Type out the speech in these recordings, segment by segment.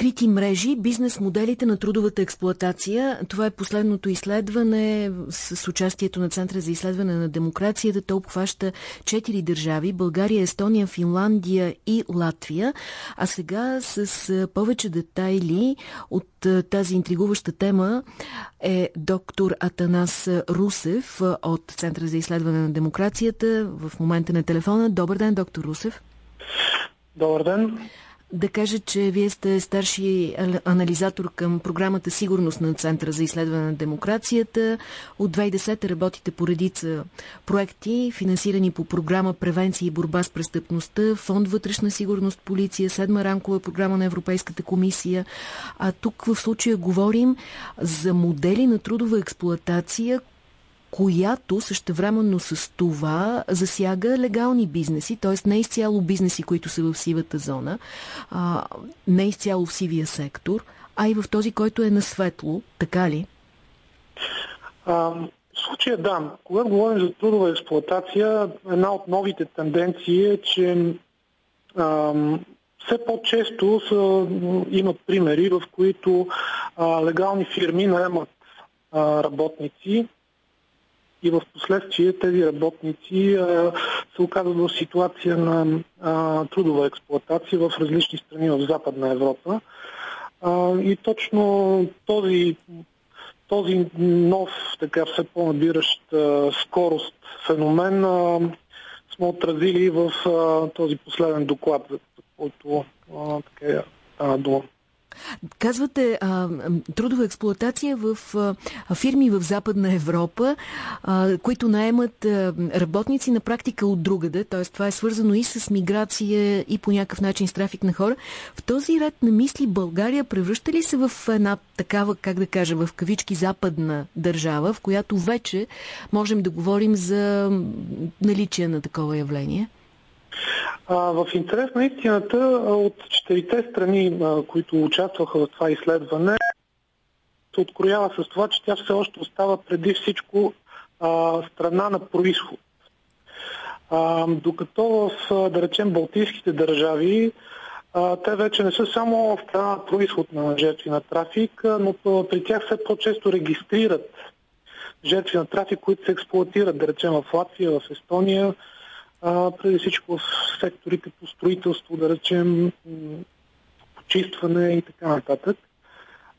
Скрити мрежи, бизнес моделите на трудовата експлоатация. Това е последното изследване с участието на Центъра за изследване на демокрацията. То обхваща четири държави – България, Естония, Финландия и Латвия. А сега с повече детайли от тази интригуваща тема е доктор Атанас Русев от Центъра за изследване на демокрацията. В момента на телефона. Добър ден, доктор Русев. Добър ден. Да кажа, че вие сте старши анализатор към програмата Сигурност на Центъра за изследване на демокрацията. От 2010 работите по редица проекти, финансирани по програма Превенция и борба с престъпността, Фонд Вътрешна сигурност, полиция, седма рамкова програма на Европейската комисия. А тук в случая говорим за модели на трудова експлоатация, която същевременно с това засяга легални бизнеси, т.е. не изцяло бизнеси, които са в сивата зона, а, не изцяло в сивия сектор, а и в този, който е на светло, така ли? А, в случая да. Когато говорим за трудова експлуатация, една от новите тенденции е, че а, все по-често имат примери, в които а, легални фирми наемат работници и в последствие тези работници а, се оказват в ситуация на а, трудова експлуатация в различни страни в Западна Европа. А, и точно този, този нов, така все по-набиращ а, скорост феномен а, сме отразили в а, този последен доклад, който а, така е дума. Казвате а, трудова експлуатация в а, фирми в Западна Европа, а, които наемат а, работници на практика от другаде, т.е. това е свързано и с миграция и по някакъв начин с трафик на хора. В този ред на мисли България превръща ли се в една такава, как да кажа, в кавички западна държава, в която вече можем да говорим за наличие на такова явление? В интерес на истината, от четирите страни, които участваха в това изследване, се откроява с това, че тя все още остава преди всичко а, страна на происход. А, докато в, да речем, Балтийските държави, а, те вече не са само страна на происход на жертви на трафик, но при тях все по-често регистрират жертви на трафик, които се експлуатират, да речем в Латвия, в Естония, а, преди всичко в сектори като строителство, да речем, почистване и така нататък.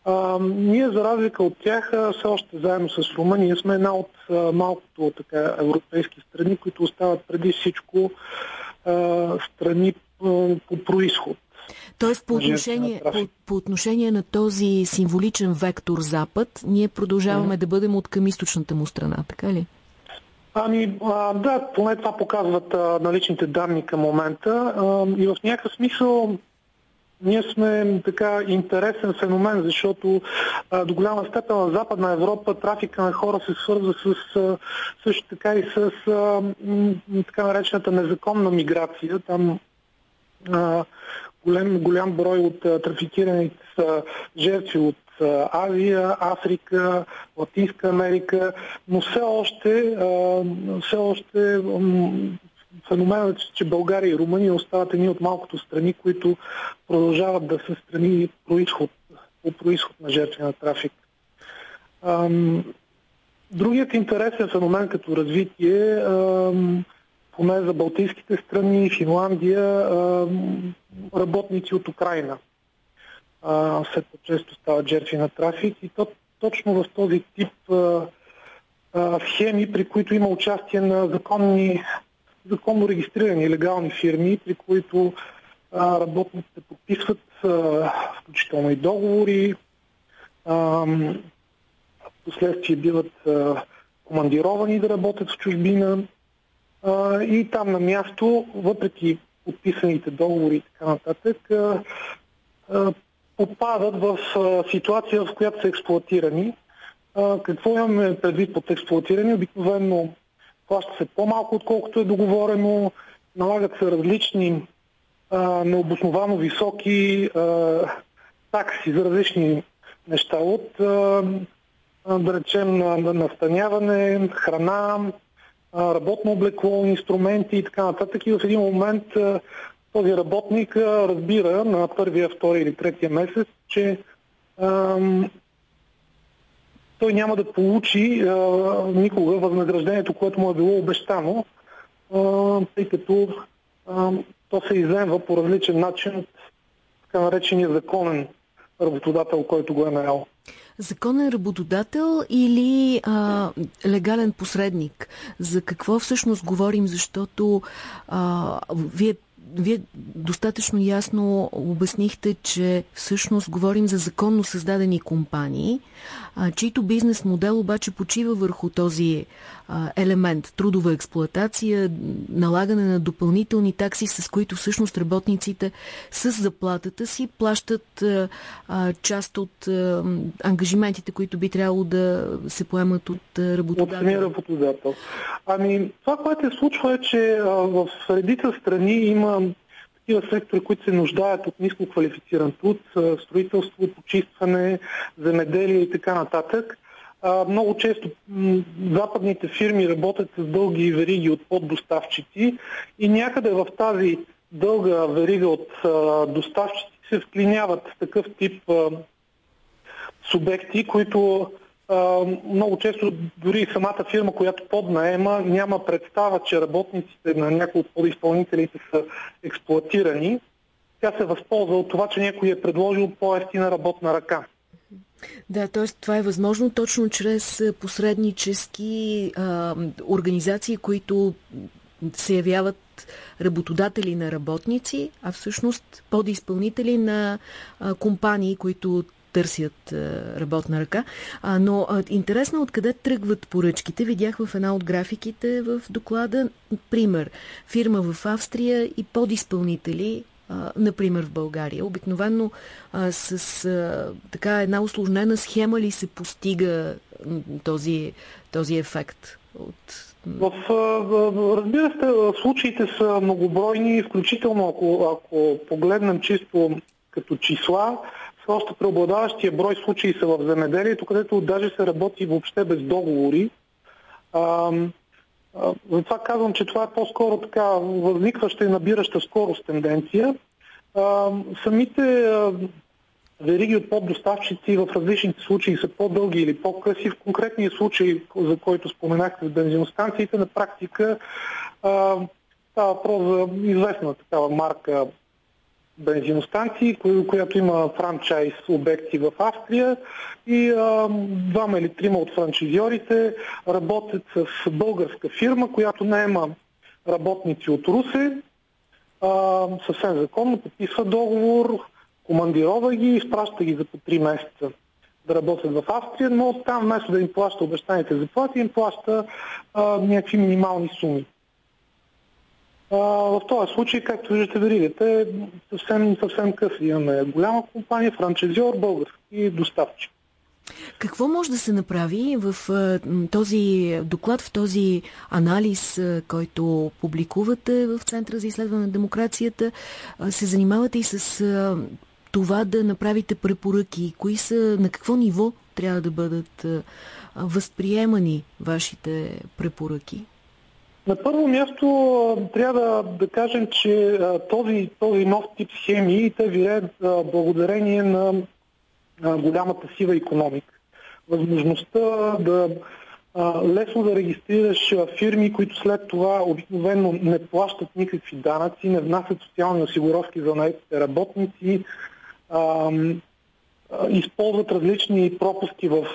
А, ние, за разлика от тях, все още заедно с Румъния сме една от а, малкото така, европейски страни, които остават преди всичко а, страни а, по происход. Тоест по отношение, по, по отношение на този символичен вектор Запад, ние продължаваме да бъдем от към източната му страна, така ли? Ами, а, да, поне това показват а, наличните данни към момента. А, и в някакъв смисъл ние сме така интересен феномен, защото а, до голяма степен в Западна Европа трафика на хора се свързва с а, също така и с а, така наречената незаконна миграция. Там а, голям, голям брой от а, трафикираните са жертви от Азия, Африка, Латинска Америка, но все още, все още феноменът, че България и Румъния остават едни от малкото страни, които продължават да са страни происход, по происход на жертви на трафик. Другият интересен феномен като развитие, поне за Балтийските страни, Финландия, работници от Украина – все по-често стават жертви на трафик. И то, точно в този тип а, а, схеми, при които има участие на законни, законно регистрирани легални фирми, при които а, работниците подписват а, включително и договори, а, последствие биват а, командировани да работят в чужбина а, и там на място, въпреки подписаните договори и така нататък, а, а, попадат в ситуация, в която са експлуатирани. Какво имаме предвид под експлуатирани? Обикновено плаща се по-малко, отколкото е договорено, налагат се различни необосновано високи такси за различни неща от да речем настаняване, храна, работно облекло, инструменти и така нататък. И в един момент този работник разбира на първия, втория или третия месец, че ам, той няма да получи а, никога възнаграждението, което му е било обещано, а, тъй като а, то се иземва по различен начин от така наречения законен работодател, който го е наел. Законен работодател или а, легален посредник? За какво всъщност говорим? Защото а, вие вие достатъчно ясно обяснихте, че всъщност говорим за законно създадени компании, а, чийто бизнес модел обаче почива върху този а, елемент трудова експлоатация, налагане на допълнителни такси, с които всъщност работниците с заплатата си плащат а, част от а, ангажиментите, които би трябвало да се поемат от самия работодател. Ами, това, което се случва е, че а, в редица страни има такива сектори, които се нуждаят от ниско квалифициран труд, строителство, почистване, земеделие и така нататък. Много често западните фирми работят с дълги вериги от поддоставчици и някъде в тази дълга верига от доставчици се вклиняват такъв тип субекти, които много често дори самата фирма, която поднаема, няма представа, че работниците на някои от подизпълнителите са експлуатирани. Тя се възползва от това, че някой е предложил по-ефтина работна ръка. Да, т.е. това е възможно точно чрез посреднически а, организации, които се явяват работодатели на работници, а всъщност подизпълнители на а, компании, които търсят работна ръка. Но а, интересно е откъде тръгват поръчките. Видях в една от графиките в доклада, пример, фирма в Австрия и подизпълнители например в България. Обикновено а, с така една усложнена схема ли се постига този, този ефект от в, разбира се, случаите са многобройни, включително ако, ако погледнем чисто като числа, още преобладаващия брой случаи са в земеделието, където даже се работи въобще без договори. А, а, затова казвам, че това е по-скоро така възникваща и набираща скорост тенденция. А, самите а, вериги от поддоставчици в различните случаи са по-дълги или по-къси. В конкретния случай, за който споменахте с бензиностанциите, на практика а, става въпрос за известна такава марка бензиностанции, която има франчайз обекти в Австрия. И а, двама или трима от франчизьорите работят с българска фирма, която наема работници от Русе, а, съвсем законно подписва договор, командирова ги и изпраща ги за по 3 месеца да работят в Австрия, но там вместо да им плаща обещаните заплати, им плаща а, някакви минимални суми в този случай, както виждате, веригата е съвсем, съвсем къс. Имаме голяма компания, франчезиор, български доставчик. Какво може да се направи в този доклад, в този анализ, който публикувате в Центъра за изследване на демокрацията? Се занимавате и с това да направите препоръки? Кои са, на какво ниво трябва да бъдат възприемани вашите препоръки? На първо място трябва да, да кажем, че този, този нов тип схеми те виреят благодарение на голямата сива економика. Възможността да лесно да регистрираш фирми, които след това обикновено не плащат никакви данъци, не внасят социални осигуровки за наетите работници, използват различни пропуски в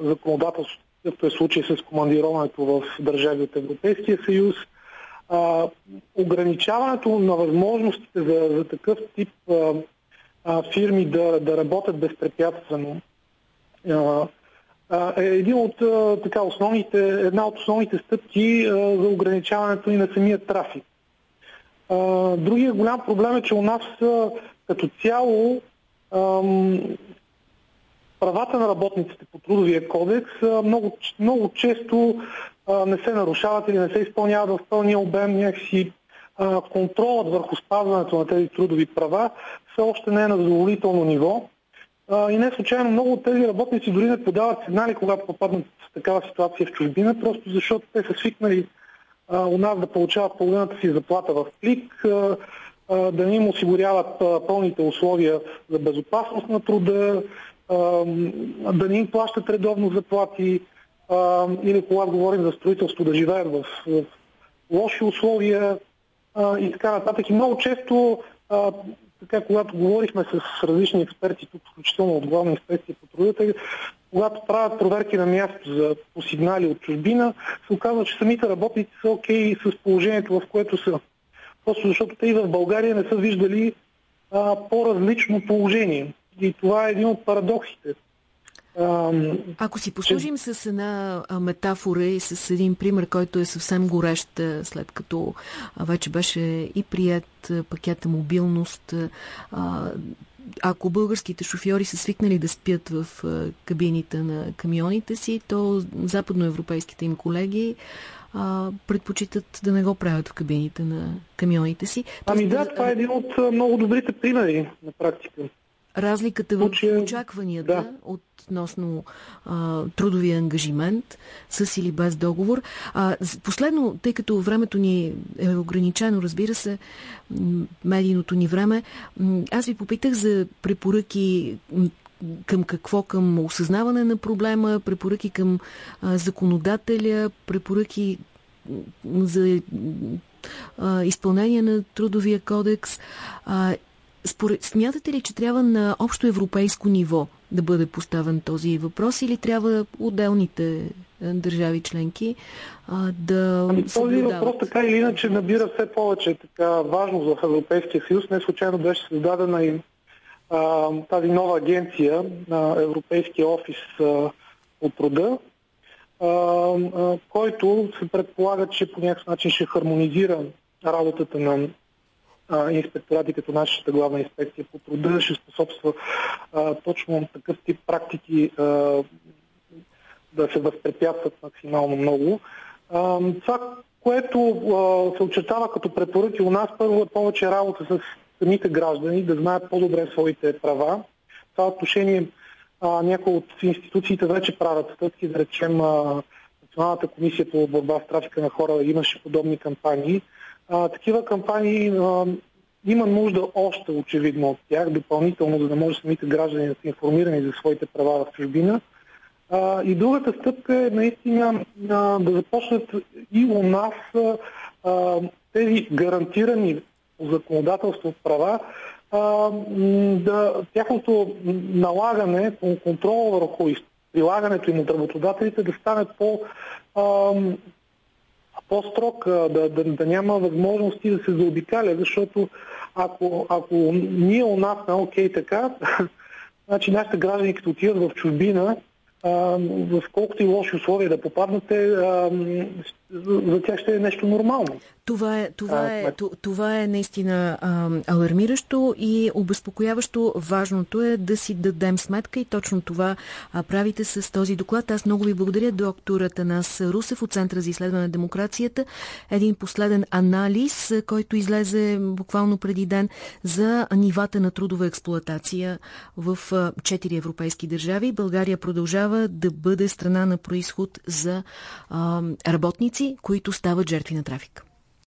законодателството какъвто е случай с командироването в държави от Европейския съюз. А, ограничаването на възможностите за, за такъв тип а, а, фирми да, да работят безпрепятствено а, е един от, така, основните, една от основните стъпки а, за ограничаването и на самия трафик. А, другия голям проблем е, че у нас а, като цяло правата на работниците по трудовия кодекс много, много често не се нарушават или не се изпълняват в пълния обем някакси контролът върху спазването на тези трудови права все още не е на задоволително ниво. И не случайно много от тези работници дори не подават сигнали, когато попаднат в такава ситуация в чужбина, просто защото те са свикнали у нас да получават половината си заплата в плик, да не им осигуряват пълните условия за безопасност на труда, да не им плащат редовно заплати или когато говорим за строителство да живеят в, в лоши условия и така нататък. И много често така, когато говорихме с различни експерти, тук включително от главна инспекция по трудата, когато правят проверки на място за по сигнали от чужбина, се оказва, че самите работници са окей okay с положението, в което са. Просто защото те и в България не са виждали по-различно положение. И това е един от парадоксите. Ако си послужим че... с една метафора и с един пример, който е съвсем горещ, след като вече беше и прият пакета мобилност, ако българските шофьори са свикнали да спят в кабините на камионите си, то западноевропейските им колеги а, предпочитат да не го правят в кабините на камионите си. Ами да, това е един от много добрите примери на практика. Разликата в очакванията да. относно а, трудовия ангажимент с или без договор. А, последно, тъй като времето ни е ограничено, разбира се, медийното ни време, аз ви попитах за препоръки към какво? Към осъзнаване на проблема, препоръки към а, законодателя, препоръки за а, изпълнение на трудовия кодекс. А, според, смятате ли, че трябва на общо европейско ниво да бъде поставен този въпрос или трябва отделните държави членки а, да ами, Този въпрос така или иначе набира все повече така важност в Европейския съюз. Не случайно беше създадена и а, тази нова агенция на Европейския офис а, по труда, а, а, който се предполага, че по някакъв начин ще хармонизира работата на инспекторати като нашата главна инспекция по труда ще способства а, точно такъв тип практики а, да се възпрепятстват максимално много. А, това, което а, се очертава като препоръки у нас, първо е повече работа с самите граждани, да знаят по-добре своите права. В това отношение а, някои от институциите вече правят стъпки, да речем а, Националната комисия по борба с трафика на хора имаше подобни кампании. А, такива кампании а, има нужда още очевидно от тях, допълнително, за да може самите граждани да са информирани за своите права в чужбина. А, и другата стъпка е наистина а, да започнат и у нас а, тези гарантирани по законодателство права, а, да, тяхното налагане, контрол върху прилагането им от работодателите да стане по, по-строг, да, да, да няма възможности да се заобикаля, защото ако, ако ние у нас на окей така, значи нашите граждани, като отидат в чужбина, в колкото и лоши условия да попаднате, за тях ще е нещо нормално. Това е, това е, това е наистина а, алармиращо и обезпокояващо. Важното е да си дадем сметка и точно това а, правите с този доклад. Аз много ви благодаря, доктор Атанас Русев от Центъра за изследване на демокрацията. Един последен анализ, който излезе буквално преди ден за нивата на трудова експлоатация в четири европейски държави. България продължава да бъде страна на происход за а, работници, които стават жертви на трафик.